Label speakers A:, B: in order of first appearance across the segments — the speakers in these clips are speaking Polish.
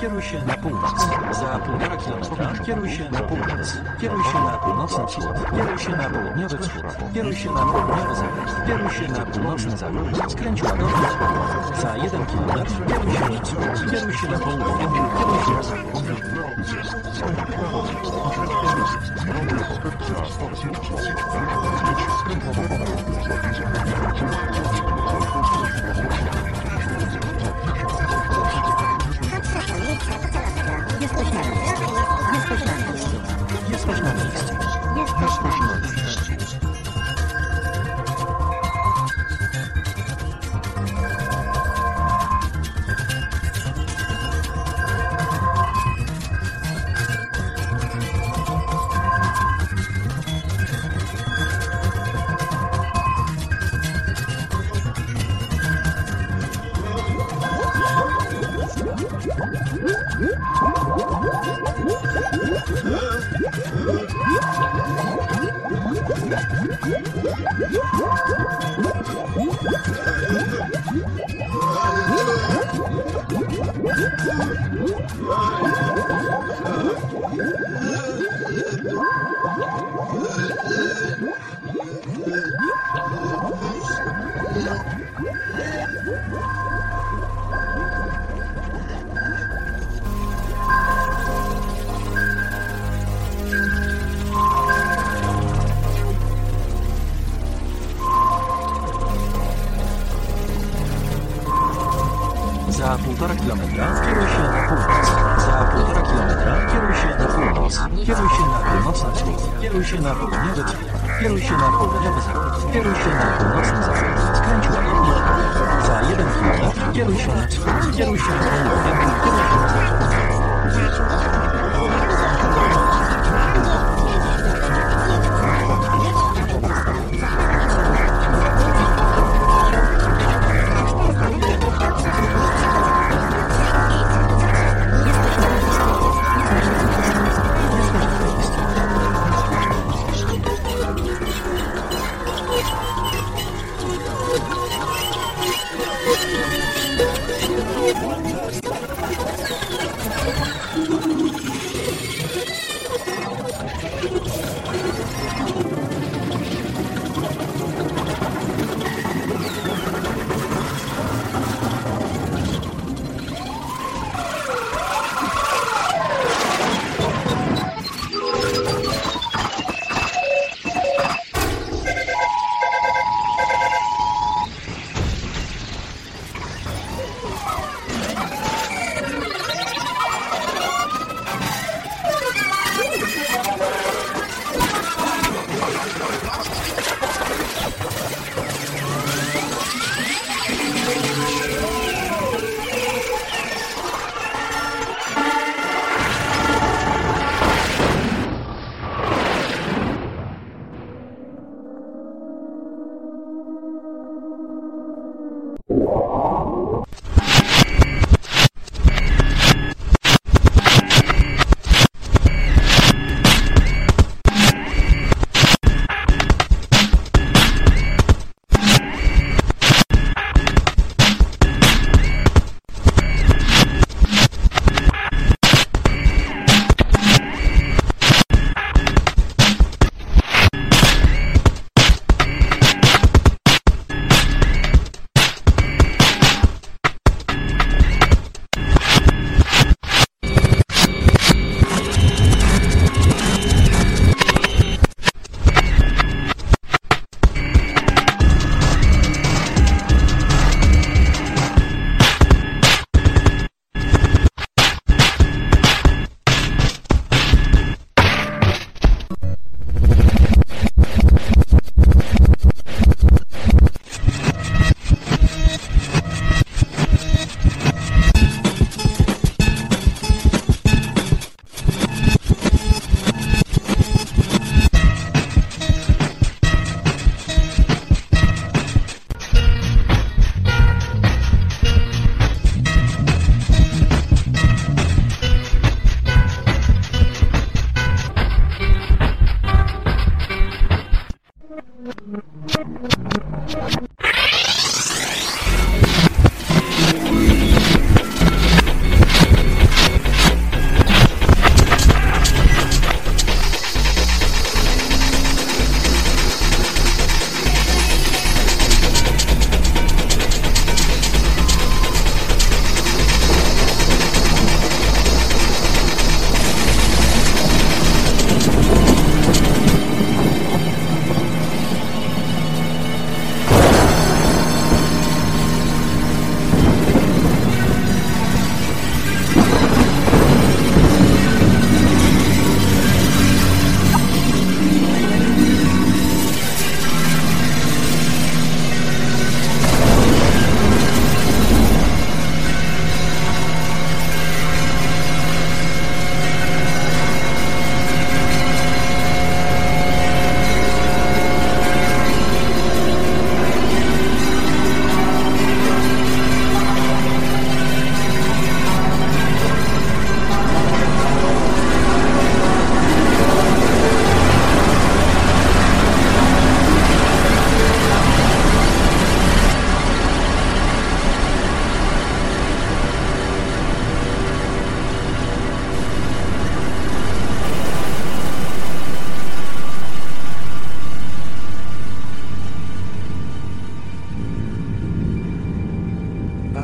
A: Kieruj się na północ. Za półtora kilometra kieruj się na północ. Kieruj się na północny wschód. Kieruj się na południowy wschód. Kieruj się na południowy zachód. Kieruj się na północny zachód. Skręć łagodnie w prawo. Za jeden kilometr kieruj się na wschód. Kieruj się na południe. Kieruj się na zachód. Za Kieruj się na północny wschód. Kieruj się na południowy wschód. Kieruj się na południowy zachód. Kieruj się na północny zachód. Skręć łagodnie. Za jeden kilometr kieruj się na wschód. Kieruj się na południe. Kieruj się na zachód.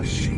B: machine.